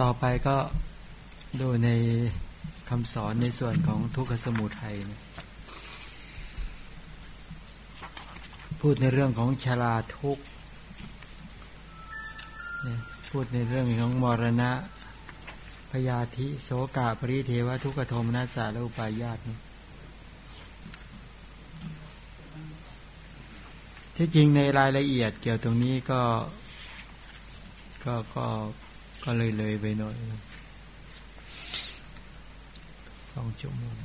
ต่อไปก็ดูในคำสอนในส่วนของทุกขสมุทัยนะพูดในเรื่องของชาลาทุกพูดในเรื่องของมรณะ พยาธิโสกาปริเทวทุกขโทมนัสสะและอุปายาตนะที่จริงในรายละเอียดเกี่ยวตรงนี้ก็ก็ก็ ก็เลยเลยไปหน่อยสองชั่วโมง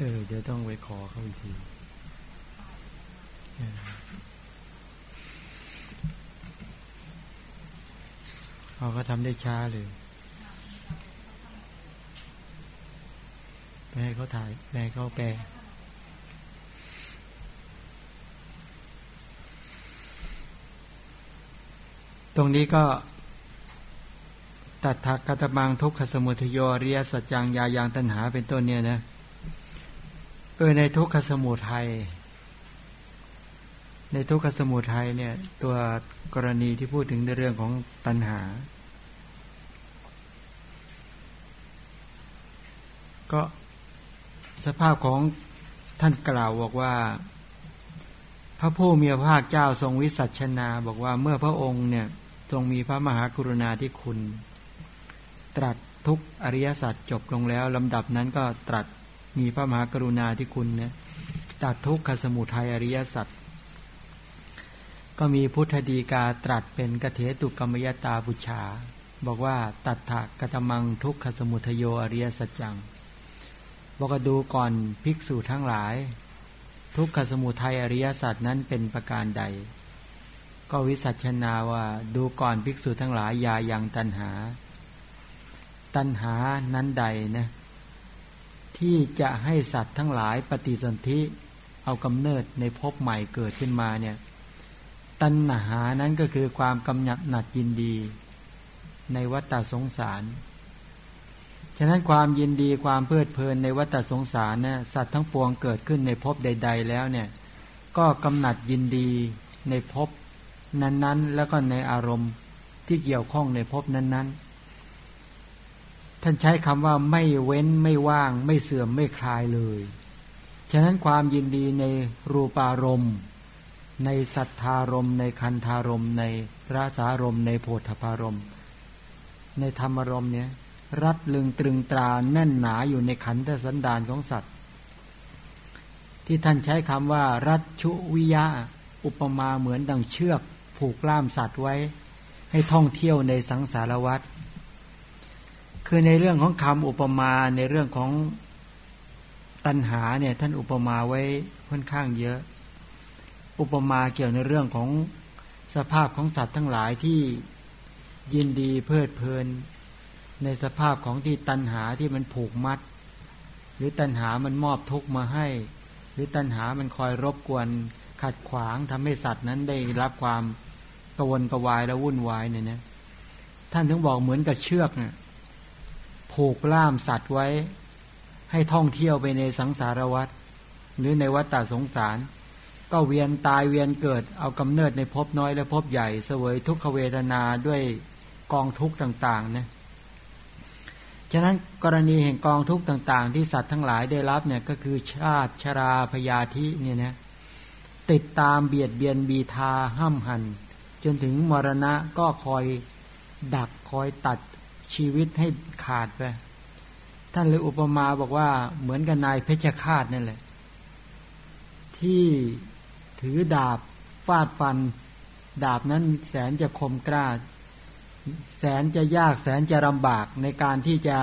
เออ เดี๋ยวต้องไปขอเขาอีกทีเขาก็ทำได้ช้าเลยไปให้เขาถ่ายไปให้เขาแปลตรงนี้ก็ตัดทักกัตมังทุกขสมุทโยเรียสัจจังยายังตัณหาเป็นต้นเนี่ยนะ เออในทุกขสมุทัยในทุกขสมุทัยเนี่ย ตัวกรณีที่พูดถึงในเรื่องของตัณหา ก็สภาพของท่านกล่าวบอกว่า พระผู้มีพระภาคเจ้าทรงวิสัชนา บอกว่าเมื่อพระองค์เนี่ยทรงมีพระมหากรุณาธิคุณ ตรัสทุกอริยสัจจบลงแล้วลำดับนั้นก็ตรัส มีพระมหากรุณาที่คุณเนี่ยตัดทุกขสมุทัยอริยสัจก็มีพุทธดีกาตรัสเป็นกเทตุกรรมยตาบุชา บอกว่าตัดถกตมังทุกขสมุทโยอริยสัจจังบอกดูก่อนภิกษุทั้งหลาย ทุกขสมุทัยอริยสัจนั้นเป็นประการใด ก็วิสัชนาว่าดูก่อนภิกษุทั้งหลายยายังตันหา ตันหานั้นใดนะ ที่จะให้สัตว์ทั้งหลายปฏิสนธิเอากำเนิดในภพใหม่เกิดขึ้นมาเนี่ยตัณหานั้นก็คือความกำหนัดหนัดยินดี ในวัฏสงสาร ฉะนั้นความยินดีความเพลิดเพลินในวัฏสงสารเนี่ยสัตว์ทั้งปวงเกิดขึ้นในภพใด ๆ แล้วเนี่ยก็กำหนัดยินดีในภพนั้นๆ แล้วก็ในอารมณ์ที่เกี่ยวข้องในภพนั้นๆ ท่านใช้คำว่าไม่เว้นไม่ว่าง ไม่เสื่อมไม่คลายเลย ฉะนั้นความยินดีในรูปารมณ์ ในสัทธารมในคันธารมในราสารมในโพธพารมในธรรมารมเนี่ยรัดลึงตรึงตราแน่นหนาอยู่ในขันธสันดานของสัตว์ ที่ท่านใช้คำว่า รัชุวิยะ อุปมาเหมือนดังเชือก ผูกล่ามสัตว์ไว้ ให้ท่องเที่ยวในสังสารวัฏ คือในเรื่องของคำอุปมาในเรื่องของตัณหาเนี่ย ท่านอุปมาไว้ค่อนข้างเยอะ อุปมาเกี่ยวในเรื่องของสภาพของสัตว์ทั้งหลายที่ยินดีเพลิดเพลิน ในสภาพของที่ตัณหาที่มันผูกมัด หรือตัณหามันมอบทุกมาให้ หรือตัณหามันคอยรบกวนขัดขวางทำให้สัตว์นั้นได้รับความกวนกวายและวุ่นวายเนี่ยนะท่านถึงบอกเหมือนกับเชือกเนี่ย ผูกล่ามสัตว์ไว้ ให้ท่องเที่ยวไปในสังสารวัฏหรือในวัฏฏสงสาร ก็เวียนตายเวียนเกิดเอากำเนิดในภพน้อยและภพใหญ่เสวยทุกขเวทนาด้วยกองทุกข์ต่างๆนะฉะนั้นกรณีแห่งกองทุกข์ต่าง ๆ ที่สัตว์ทั้งหลายได้รับเนี่ยก็คือชาติชราพยาธิเนี่ยนะติดตามเบียดเบียนบีทาห้ามหัน จนถึงมรณะก็คอยดักคอยตัด ชีวิตให้ขาดไปท่านเลยอุปมาบอกว่าเหมือนกับนายเพชฌฆาตนั่นแหละ ที่ถือดาบฟาดฟัน ดาบนั้นแสนจะคมกล้า แสนจะยากแสนจะลำบากในการที่จะ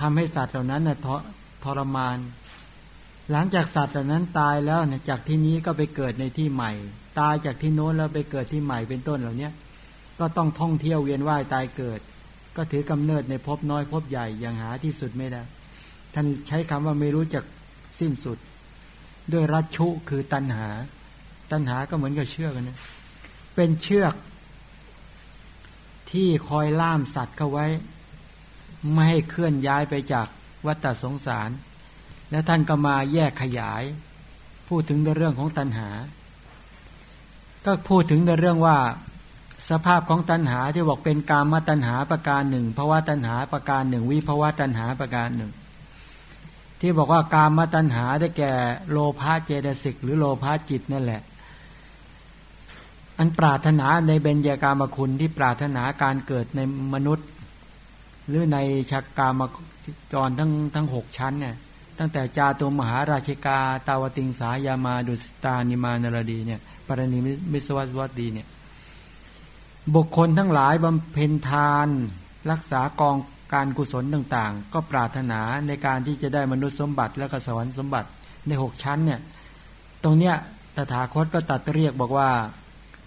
ทำให้สัตว์เหล่านั้นนะทรมาน หลังจากสัตว์เหล่านั้นตายแล้วเนี่ยจากที่นี้ก็ไปเกิดในที่ใหม่ ตายจากที่โน้นแล้วไปเกิดที่ใหม่เป็นต้นเหล่านี้ ก็ต้องท่องเที่ยวเวียนว่ายตายเกิด ก็ถือกำเนิดในภพน้อยภพใหญ่อย่างหาที่สุดไม่ได้ ท่านใช้คำว่าไม่รู้จักสิ้นสุด ด้วยรัชชุคือตัณหา ตัณหาก็เหมือนกับเชือกนะเป็นเชือก ที่คอยล่ามสัตว์เข้าไว้ ไม่ให้เคลื่อนย้ายไปจากวัฏสงสาร แล้วท่านก็มาแยกขยาย พูดถึงในเรื่องของตัณหา ก็พูดถึงในเรื่องว่า สภาพของตัณหาที่บอกเป็นกามตัณหาประการหนึ่งภาวะตัณหาประการหนึ่ง วิภาวะตัณหาประการหนึ่ง ที่บอกว่ากามตัณหาได้แก่โลภะเจตสิก หรือโลภะจิตนั่นแหละ อันปรารถนาในเบญญากามคุณที่ปรารถนาการเกิดในมนุษย์ หรือในชักกามจรทั้งทั้งหกชั้นเนี่ยตั้งแต่จาตุมหาราชิกา ตาวติงสายามาดุสตานิมานรดีเนี่ยปรณิมิสวัสวัตดีเนี่ย บุคคลทั้งหลายบำเพ็ญทาน รักษากองการกุศลต่างๆ ก็ปรารถนาในการที่จะได้มนุษย์สมบัติและก็สวรรค์สมบัติในหกชั้นเนี่ยตรงเนี้ยตถาคตก็ตัดเรียกบอกว่า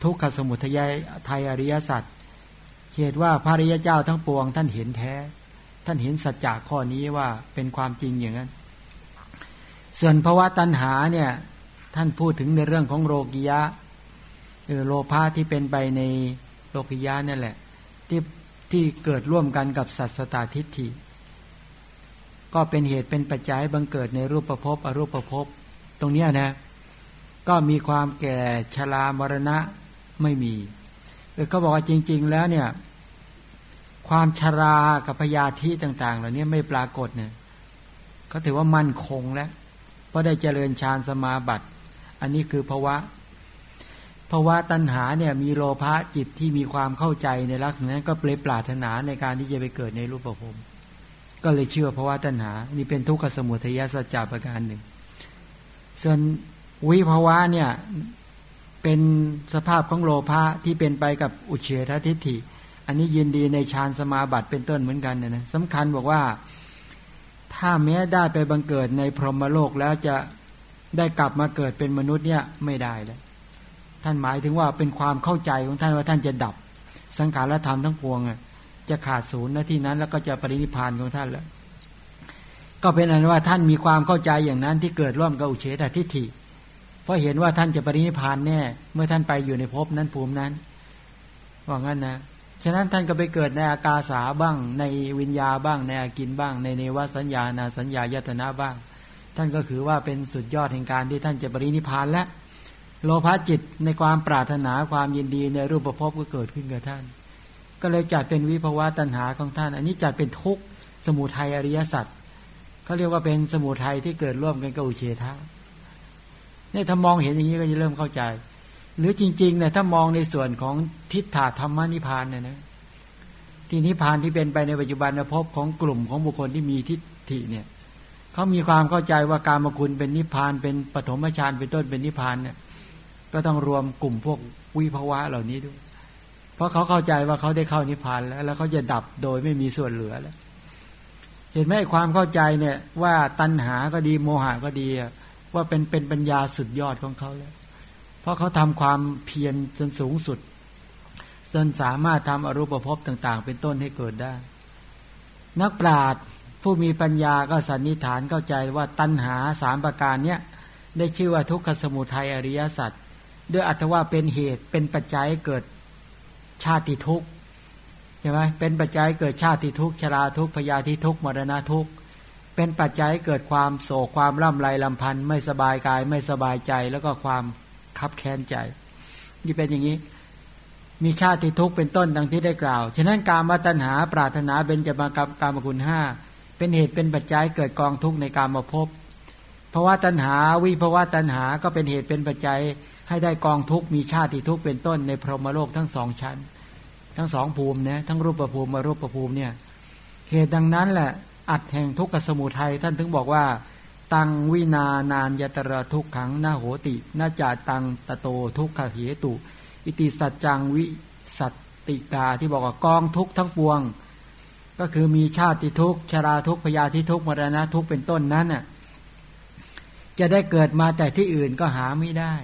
ทุกขสมุทัยไทยอริยสัจเหตุว่าพระริยเจ้าทั้งปวง ท่านเห็นแท้ ท่านเห็นสัจจะข้อนี้ว่าเป็นความจริงอย่างนั้น ส่วนภาวะตัณหาเนี่ยท่านพูดถึงในเรื่องของโลกิยะโลภะที่เป็นไปใน โลกิยะนั่นแหละ ที่ที่เกิดร่วมกันกับสัตสตาทิฏฐิ ก็เป็นเหตุเป็นปัจจัยบังเกิดในรูปประพบอรูปประพบตรงนี้นะ ก็มีความแก่ชรามรณะไม่มีเออเขาบอกว่าจริง ๆ แล้วเนี่ย ความชรากับพยาธิต่าง ๆ เหล่านี้ไม่ปรากฏเนี่ยเขาถือว่ามั่นคงแล้วเพราะได้เจริญฌานสมาบัติ อันนี้คือภาวะ เพราะว่าตัณหาเนี่ยมีโลภะจิตที่มีความเข้าใจในลักษณะนั้นก็เปลปรารถนาในการที่จะไปเกิดในรูปภพก็เลยเชื่อเพราะว่าตัณหา นี่เป็นทุกขสมุทัยสัจจะประการหนึ่ง ส่วนวิภาวะเนี่ยเป็นสภาพของโลภะที่เป็นไปกับอุเฉททิฏฐิ อันนี้ยินดีในฌานสมาบัติเป็นต้นเหมือนกันนะนะสำคัญบอกว่าถ้าแม้ได้ไปบังเกิดในพรหมโลกแล้วจะได้กลับมาเกิดเป็นมนุษย์เนี่ยไม่ได้แล้ว ท่านหมายถึงว่าเป็นความเข้าใจของท่านว่าท่านจะดับ สังขารธรรมทั้งปวงจะขาดศูนย์ณที่นั้น แล้วก็จะปรินิพานของท่านแล้ว ก็เป็นอันว่าท่านมีความเข้าใจอย่างนั้นที่เกิดร่วมกับอุเฉตทิฏฐิ เพราะเห็นว่าท่านจะปรินิพานแน่ เมื่อท่านไปอยู่ในภพนั้นภูมินั้นว่างั้นนะฉะนั้นท่านก็ไปเกิดในอากาสาบ้าง ในวิญญาบ้าง ในอากินบ้าง ในเนวสัญญานาสัญญายตนาบ้าง ท่านก็คือว่าเป็นสุดยอดแห่งการที่ท่านจะปรินิพานแล้ว โลภะจิตในความปรารถนาความยินดีในรูปภพก็เกิดขึ้นกับท่าน ก็เลยจัดเป็นวิภวะตัณหาของท่าน อันนี้จัดเป็นทุกข์สมุทัยอริยสัจเขาเรียกว่าเป็นสมุทัยที่เกิดร่วมกันกับอุเฉทะนี่ถ้ามองเห็นอย่างนี้ก็จะเริ่มเข้าใจ หรือจริงๆเนี่ยถ้ามองในส่วนของทิฏฐาธรรมนิพานเนี่ยนะที่นิพานที่เป็นไปในปัจจุบันภพของกลุ่มของบุคคลที่มีทิฏฐิเนี่ยเขามีความเข้าใจว่าการมคุณเป็นนิพานเป็นปฐมฌานเป็นต้นเป็นนิพานเนี่ย ก็ต้องรวมกลุ่มพวกวิภาวะเหล่านี้ด้วย เพราะเขาเข้าใจว่าเขาได้เข้านิพพานแล้ว แล้วเขาจะดับโดยไม่มีส่วนเหลือแล้ว เห็นไหมความเข้าใจเนี่ย ว่าตัณหาก็ดีโมหะก็ดีว่าเป็นเป็นปัญญาสุดยอดของเขาแล้ว เพราะเขาทำความเพียรจนสูงสุดจนสามารถทำอรูปภพต่าง ๆ เป็นต้นให้เกิดได้ นักปราชญ์ผู้มีปัญญาก็สันนิษฐานเข้าใจว่าตัณหาสามประการเนี้ยได้ชื่อว่าทุกขสมุทัยอริยสัจ ด้วยอัตว่าเป็นเหตุเป็นปัจจัยเกิดชาติทุกข์ใช่ไหมเป็นปัจจัยเกิดชาติทุกข์ชราทุกข์พยาธิทุกข์มรณะทุกข์เป็นปัจจัยเกิดความโศกความร่ำไรลำพันธ์ไม่สบายกายไม่สบายใจแล้วก็ความคับแค้นใจ นี่เป็นอย่างนี้ มีชาติทุกข์เป็นต้นดังที่ได้กล่าว ฉะนั้นการมาตัญหาปรารถนาเป็นจะมากับการมคุณห้าเป็นเหตุเป็นปัจจัยเกิดกองทุกข์ในการมาพบเพราะว่าตัณหาวิภาวะตัณหาก็เป็นเหตุเป็นปัจจัย ให้ได้กองทุกมีชาติทุกเป็นต้นในพรหมโลกทั้งสองชั้น ทั้งสองภูมินะทั้งรูปภูมิมารูปภูมิเนี่ยเหตุดังนั้นแหละ อัดแห่งทุกขสมุทัยท่านถึงบอกว่า ตังวินานานยตระทุกขังนาโหตินาจาตังตะโตทุกขเหตุ อิติสัจจังวิสัตติกาที่บอกว่ากองทุกทั้งปวง ก็คือมีชาติทุกชราทุกพยาธิทุกมรณะทุกเป็นต้นนั้นน่ะจะได้เกิดมาแต่ที่อื่นก็หาไม่ได้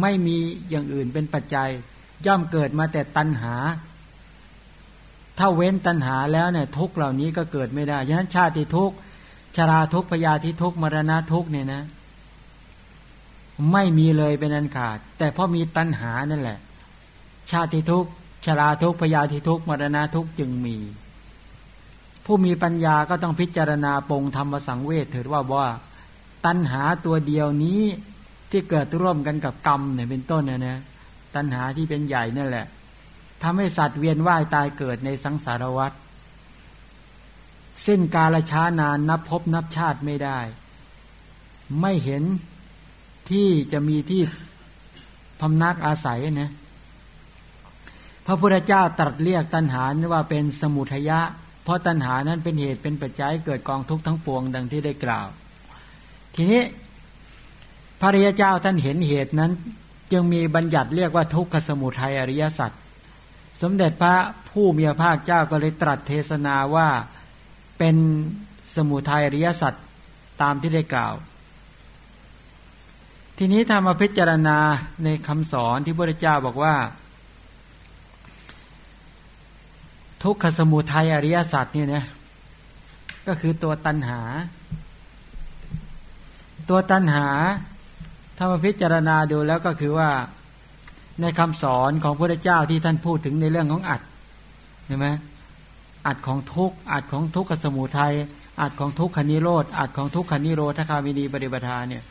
ไม่มีอย่างอื่นเป็นปัจจัย ย่อมเกิดมาแต่ตัณหา ถ้าเว้นตัณหาแล้วเนี่ยทุกเหล่านี้ก็เกิดไม่ได้ฉะนั้นชาติทุกชราทุกพยาธิทุกมรณะทุกเนี่ยนะ ไม่มีเลยเป็นอันขาด แต่เพราะมีตัณหานั่นแหละ ชาติทุกชราทุกพยาธิทุกมรณะทุกจึงมี ผู้มีปัญญาก็ต้องพิจารณาปงธรรมสังเวชเถิดว่าว่า ตัณหาตัวเดียวนี้ ที่เกิดร่วมกันกับกรรมเนี่ยเป็นต้นเนี่ยนะตัณหาที่เป็นใหญ่นั่นแหละทำให้สัตว์เวียนว่ายตายเกิดในสังสารวัฏสิ้นกาลช้านานนับพบนับชาติไม่ได้ ไม่เห็นที่จะมีที่พำนักอาศัยนะพระพุทธเจ้าตรัสเรียกตัณหาว่าเป็นสมุทยะ เพราะตัณหานั้นเป็นเหตุเป็นปัจจัยเกิดกองทุกข์ทั้งปวงดังที่ได้กล่าว ทีนี้ พระริยเจ้าท่านเห็นเหตุนั้น จึงมีบัญญัติเรียกว่าทุกขสมุทัยอริยสัจสมเด็จพระผู้มีพระภาคเจ้าก็เลยตรัสเทศนาว่าเป็นสมุทัยอริยสัจตามที่ได้กล่าว ทีนี้ถ้ามาพิจารณาในคำสอนที่พระเจ้าบอกว่า ทุกขสมุทัยอริยสัจเนี่ยนะก็คือตัวตัณหา ตัวตัณหา ถ้ามาพิจารณาดูแล้วก็คือว่าในคำสอนของพระเจ้าที่ท่านพูดถึงในเรื่องของอัดเห็นไหมอัดของทุกอัดของทุกขสมุทัยอัดของทุกขนิโรธอัดของทุกขนิโรธคามินีปริปทาเนี่ย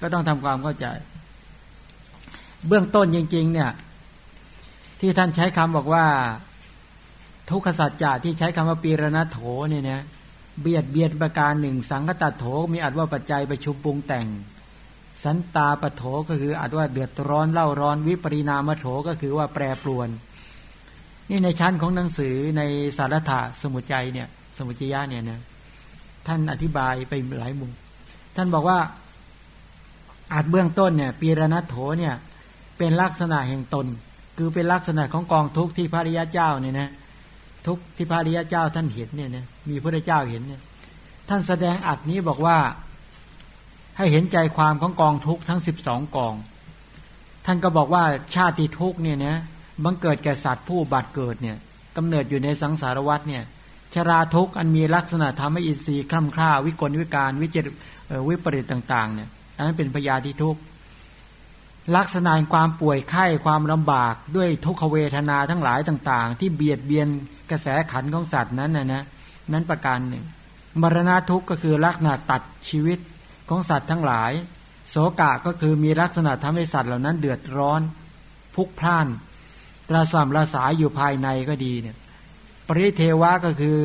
ก็ต้องทำความเข้าใจ เบื้องต้นจริง ๆ เนี่ย ที่ท่านใช้คำบอกว่า ทุกขสัจจะที่ใช้คำว่าปีรณโถเนี่ยนะเบียดเบียดประการหนึ่งสังกตัดโถมีอัดว่าปัจจัยประชุมปรุงแต่ง สันตาปโถก็คืออัดว่าเดือดร้อนเล่าร้อนวิปริณามโถก็คือว่าแปรปรวน นี่ในชั้นของหนังสือในสารถะสมุจัยเนี่ย สมุจยะเนี่ยนะท่านอธิบายไปหลายมุมท่านบอกว่า อาจเบื้องต้นเนี่ยปีรณโถเนี่ย เป็นลักษณะแห่งตน คือเป็นลักษณะของกองทุกข์ที่พระริยะเจ้าเนี่ยนะทุกข์ที่พระริยะเจ้าท่านเห็นเนี่ยนะมีพระเจ้าเห็นเนี่ย ท่านแสดงอัดนี้บอกว่า ให้เห็นใจความของกองทุกข์ทั้งสิบสองกอง ท่านก็บอกว่าชาติทุกข์เนี่ยนะบังเกิดแก่สัตว์ผู้บัตเกิดเนี่ยกำเนิดอยู่ในสังสารวัฏเนี่ยชราทุกอันมีลักษณะทำให้อินทรีย์คล่ำคล้าวิกลวิการวิจิตวิปริตต่างๆเนี่ยอันนั้นเป็นพยาธิทุกลักษณะความป่วยไข้ความลำบากด้วยทุกขเวทนาทั้งหลายต่าง ๆ ที่เบียดเบียนกระแสขันของสัตว์นั้นนะนะนั้นประการหนึ่งมรณะทุกข์ก็คือลักษณะตัดชีวิต ของสัตว์ทั้งหลาย โสกะก็คือมีลักษณะทำให้สัตว์เหล่านั้นเดือดร้อนพุกพล่านระสำระสายอยู่ภายในก็ดีเนี่ยปริเทวะก็คือ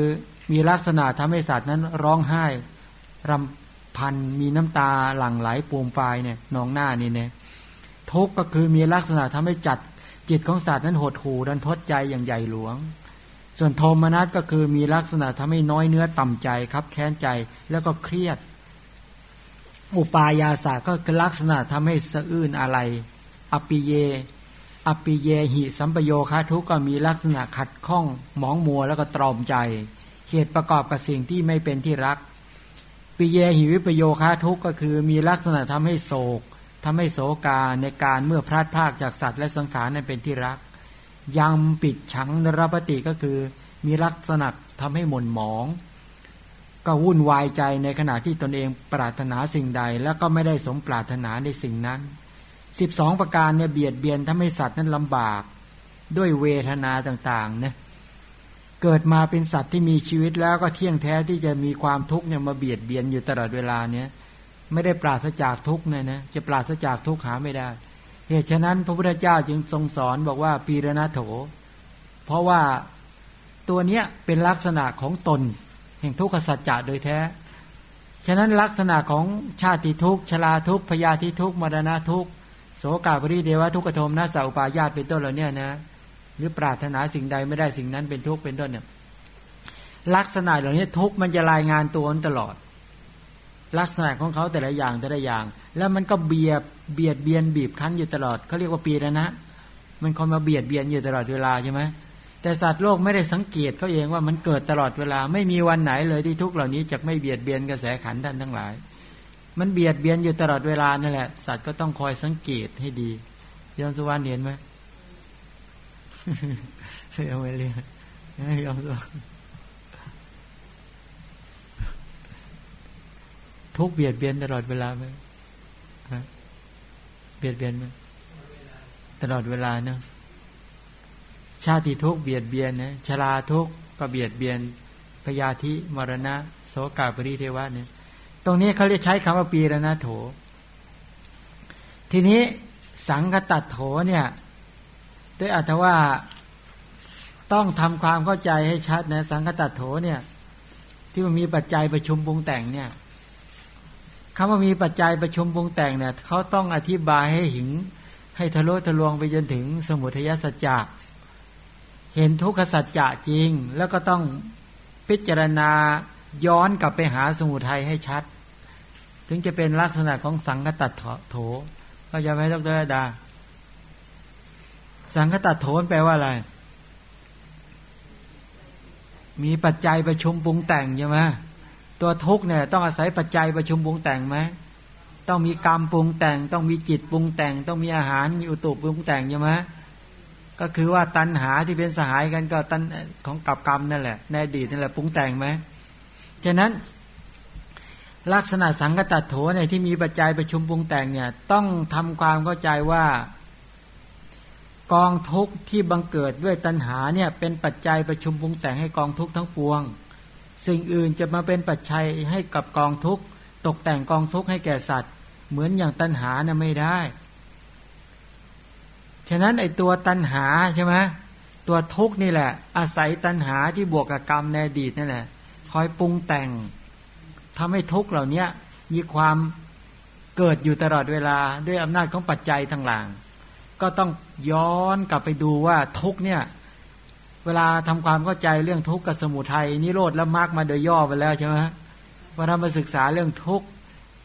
มีลักษณะทำให้สัตว์นั้นร้องไห้รำพันมีน้ำตาหลั่งไหลปูมปลายเนี่ยนองหน้านี่เนี่ยทุกก็คือมีลักษณะทำให้จัดจิตของสัตว์นั้นหดหู่ดันทดใจอย่างใหญ่หลวง ส่วนโทมนัสก็คือมีลักษณะทำให้น้อยเนื้อต่ำใจครับแค้นใจแล้วก็เครียด อุปายาสาก็คือลักษณะทำให้สะอื้นอะไร อปิเย อปิเยหิสัมปโยคะทุกก็มีลักษณะขัดข้องหมองมัวแล้วก็ตรอมใจ เหตุประกอบกับสิ่งที่ไม่เป็นที่รัก ปิเยหิวิปโยคะทุกก็คือมีลักษณะทำให้โศกทำให้โศกาในการเมื่อพลาดพลาดจากสัตว์และสังขารนั้นเป็นที่รัก ยังปิดฉังนรปฏิก็คือมีลักษณะทำให้หม่นหมอง ก็วุ่นวายใจในขณะที่ตนเองปรารถนาสิ่งใด แล้วก็ไม่ได้สมปรารถนาในสิ่งนั้นสิบสองประการเนี่ยเบียดเบียนทำให้สัตว์นั้นลำบาก ด้วยเวทนาต่างๆเนี่ยเกิดมาเป็นสัตว์ที่มีชีวิตแล้วก็เที่ยงแท้ที่จะมีความทุกข์เนี่ยมาเบียดเบียนอยู่ตลอดเวลาเนี่ยไม่ได้ปราศจากทุกข์เนี่ยนะจะปราศจากทุกข์หาไม่ได้เหตุฉะนั้นพระพุทธเจ้าจึงทรงสอนบอกว่าปีรณโถ เพราะว่าตัวเนี้ยเป็นลักษณะของตน แห่งทุกขสัจจะโดยแท้ ฉะนั้นลักษณะของชาติทุกข์ชราทุกข์พยาธิทุกข์มรณะทุกข์โสกาปริเดวะทุกขโทมนาสาอุปายาตเป็นต้นเหล่านี้นะ หรือปรารถนาสิ่งใดไม่ได้สิ่งนั้นเป็นทุกข์เป็นต้นเนี่ยลักษณะเหล่านี้ทุกมันจะรายงานตัวตลอด ลักษณะของเขาแต่ละอย่างแต่ละอย่าง แล้วมันก็เบียดเบียดเบียนบีบคั้นอยู่ตลอดเขาเรียกว่าปีแล้วนะมันคอยมาเบียดเบียนอยู่ตลอดเวลาใช่ไหม แต่สัตว์โลกไม่ได้สังเกตเขาเองว่ามันเกิดตลอดเวลา ไม่มีวันไหนเลยที่ทุกเหล่านี้จะไม่เบียดเบียนกระแสขันท่านทั้งหลาย มันเบียดเบียนอยู่ตลอดเวลานั่นแหละ สัตว์ก็ต้องคอยสังเกตให้ดียอมสุวรรณเห็นไหมเอาไปเรียนยอมสุวรรณทุกเบียดเบียนตลอดเวลาไหมเบียดเบียนไหมตลอดเวลาเนาะ ชาติทุกเบียดเบียนนะชราทุกก็เบียดเบียนพยาธิมรณะ โสกาปริเทวะเนี่ย ตรงนี้เขาเรียกใช้คำว่าปีรณะโถ ทีนี้สังคตัดโถเนี่ยด้วยอัตว่าต้องทำความเข้าใจให้ชัดนะสังคตัดโถเนี่ย ที่มันมีปัจจัยประชุมปรุงแต่งเนี่ยคำว่ามีปัจจัยประชุมปรุงแต่งเนี่ยเขาต้องอธิบายให้หิงให้ทะลุทะลวงไปจนถึงสมุทัยสัจจะ เห็นทุกขสัจจะจริง แล้วก็ต้องพิจารณาย้อนกลับไปหาสมุทัยให้ชัด ถึงจะเป็นลักษณะของสังคตัดโถก็จะไม่ต้องเดดา สังคตัดโถนแปลว่าอะไร มีปัจจัยประชุมปรุงแต่งใช่ไหมตัวทุกเนี่ยต้องอาศัยปัจจัยประชุมปรุงแต่งไหมต้องมีกรรมปรุงแต่ง ต้องมีจิตปรุงแต่ง ต้องมีอาหารมีอุตุปรุงแต่งใช่ไหม ก็คือว่าตัณหาที่เป็นสหายกันก็ตันของกับกรรมนั่นแหละในอดีตนั่นแหละปรุงแต่งไหมฉะนั้น ลักษณะสังกตัดโถเนี่ยที่มีปัจจัยประชุมปรุงแต่งเนี่ย ต้องทำความเข้าใจว่า กองทุกข์ที่บังเกิดด้วยตัณหาเนี่ยเป็นปัจจัยประชุมปรุงแต่งให้กองทุกข์ทั้งปวง สิ่งอื่นจะมาเป็นปัจจัยให้กับกองทุกข์ตกแต่งกองทุกข์ให้แก่สัตว์ เหมือนอย่างตัณหานะ่ะไม่ได้ ฉะนั้นไอตัวตัณหาใช่ไหมตัวทุกนี่แหละ อาศัยตัณหาที่บวกกับกรรมในอดีตนั่นแหละ คอยปรุงแต่งทำให้ทุกเหล่านี้มีความเกิดอยู่ตลอดเวลาด้วยอำนาจของปัจจัยทั้งหลังก็ต้องย้อนกลับไปดูว่าทุกเนี่ยเวลาทำความเข้าใจเรื่องทุกข์กับสมุทัยนิโรธและมรรคมาโดยย่อไปแล้วใช่ไหมเวลามาศึกษาเรื่องทุกข์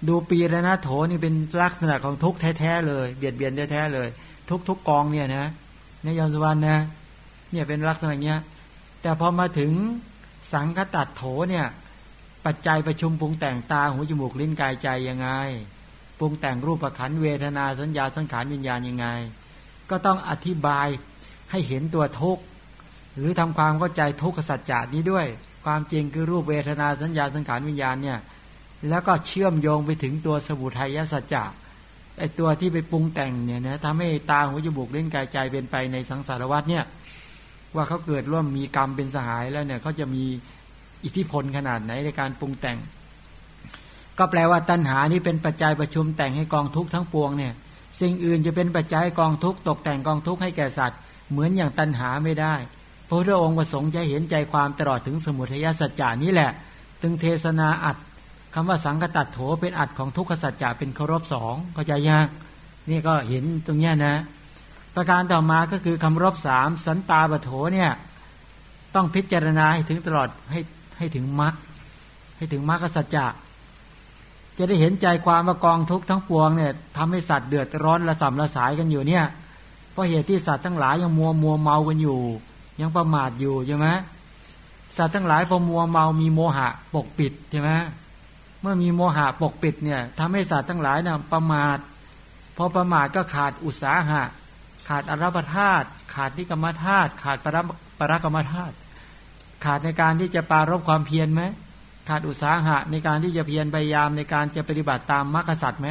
ดูปีระนาโถนี่เป็นลักษณะของทุกข์แท้ๆเลย เบียดเบียนแท้ๆเลย ทุกทุกกองเนี่ยนะในยอนสวรรค์นะเนี่ยเป็นลักษณะเนี้ย แต่พอมาถึงสังคตัดโถเนี่ย ปัจจัยประชุมปรุงแต่งตาหูจมูกลิ้นกายใจยังไงปรุงแต่งรูปประขันเวทนาสัญญาสังขารวิญญาณยังไง ก็ต้องอธิบายให้เห็นตัวทุกข์หรือทำความเข้าใจทุกขสัจจะนี้ด้วย ความจริงคือรูปเวทนาสัญญาสังขารวิญญาณเนี่ยแล้วก็เชื่อมโยงไปถึงตัวสมุทัยสัจจะ ไอตัวที่ไปปรุงแต่งเนี่ยนะทำให้ตาหูจมูกเล่นกายใจเป็นไปในสังสารวัฏเนี่ย ว่าเขาเกิดร่วมมีกรรมเป็นสหายแล้วเนี่ยเขาจะมีอิทธิพลขนาดไหนในการปรุงแต่ง ก็แปลว่าตัณหานี้เป็นปัจจัยประชุมแต่งให้กองทุกข์ทั้งปวงเนี่ยสิ่งอื่นจะเป็นปัจจัยกองทุกข์ตกแต่งกองทุกข์ให้แก่สัตว์ เหมือนอย่างตัณหาไม่ได้พระพุทธองค์ประสงค์จะเห็นใจความตลอดถึงสมุทัยสัจจานี้แหละตึงเทศนาอัด คำว่าสังกตัดโถเป็นอัดของทุกขสัจจะเป็นเคารพสองเข้าใจยากนี่ก็เห็นตรงเนี้ยนะ ประการต่อมาก็คือคำรบสามสันตาบโถเนี่ย ต้องพิจารณาให้ถึงตลอดให้ให้ถึงมรรคให้ถึงมรรคสัจจะจะได้เห็นใจความว่ากองทุกทั้งปวงเนี่ยทำให้สัตว์เดือดร้อนระสำระสายกันอยู่เนี่ยเพราะเหตุที่สัตว์ทั้งหลายยังมัวมัวเมากันอยู่ ยังประมาทอยู่ใช่ไหมสัตว์ทั้งหลายพอมัวเมามีโมหะปกปิดใช่ไหม เมื่อมีโมหะปกปิดเนี่ยทำให้สัตว์ทั้งหลายนี่ยประมาทพอประมาทก็ขาดอุตสาหะ ขาดอรรธาตุขาดนิกรรมธาตุขาดปรปรกรรมธาตุขาดในการที่จะปารบความเพียรไหมขาดอุตสาหะในการที่จะเพียรพยายามในการจะปฏิบัติตามมรรคสัตว์ไหม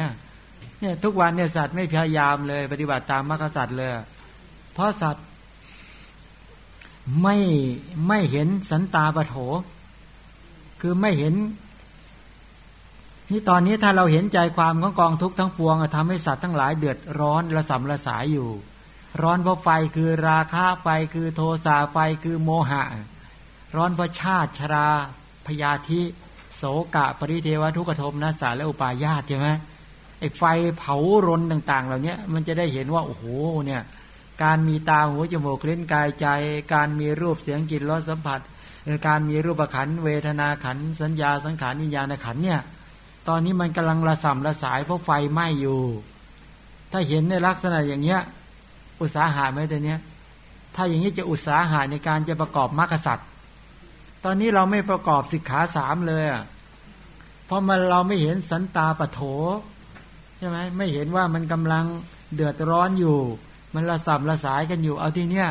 เนี่ยทุกวันเนี่ยสัตว์ไม่พยายามเลย ปฏิบัติตามมรรคสัตว์เลย เพราะสัตว์ไม่ไม่เห็นสันตาปโถ คือไม่เห็น นี่ตอนนี้ถ้าเราเห็นใจความของกองทุกข์ทั้งปวงทำให้สัตว์ทั้งหลายเดือดร้อนระสำระสายอยู่ ร้อนเพราะไฟคือราคะไฟคือโทสะไฟคือโมหะ ร้อนเพราะชาติชราพยาธิโสกะ ปริเทวทุกขโทมนัสสาและอุปาญาตใช่ไหมไอ้ไฟเผารนต่าง ๆ เหล่านี้มันจะได้เห็นว่า โอ้โหเนี่ยการมีตาหูจมูกเล่นกายใจ การมีรูปเสียงกลิ่นรสสัมผัส การมีรูปขันเวทนาขันสัญญาสังขารวิญญาณขันเนี่ย ตอนนี้มันกำลังระส่ำระสายเพราะไฟไหม้อยู่ ถ้าเห็นในลักษณะอย่างเงี้ย อุตสาหะไหมแต่เนี้ย ถ้าอย่างนี้จะอุตสาหะในการจะประกอบมรรคสัตว์ตอนนี้เราไม่ประกอบสิกขาสามเลยอะเพราะมันเราไม่เห็นสันตาปโถใช่ไหมไม่เห็นว่ามันกำลังเดือดร้อนอยู่ มันระสับระสายกันอยู่ เอาที่เนี้ย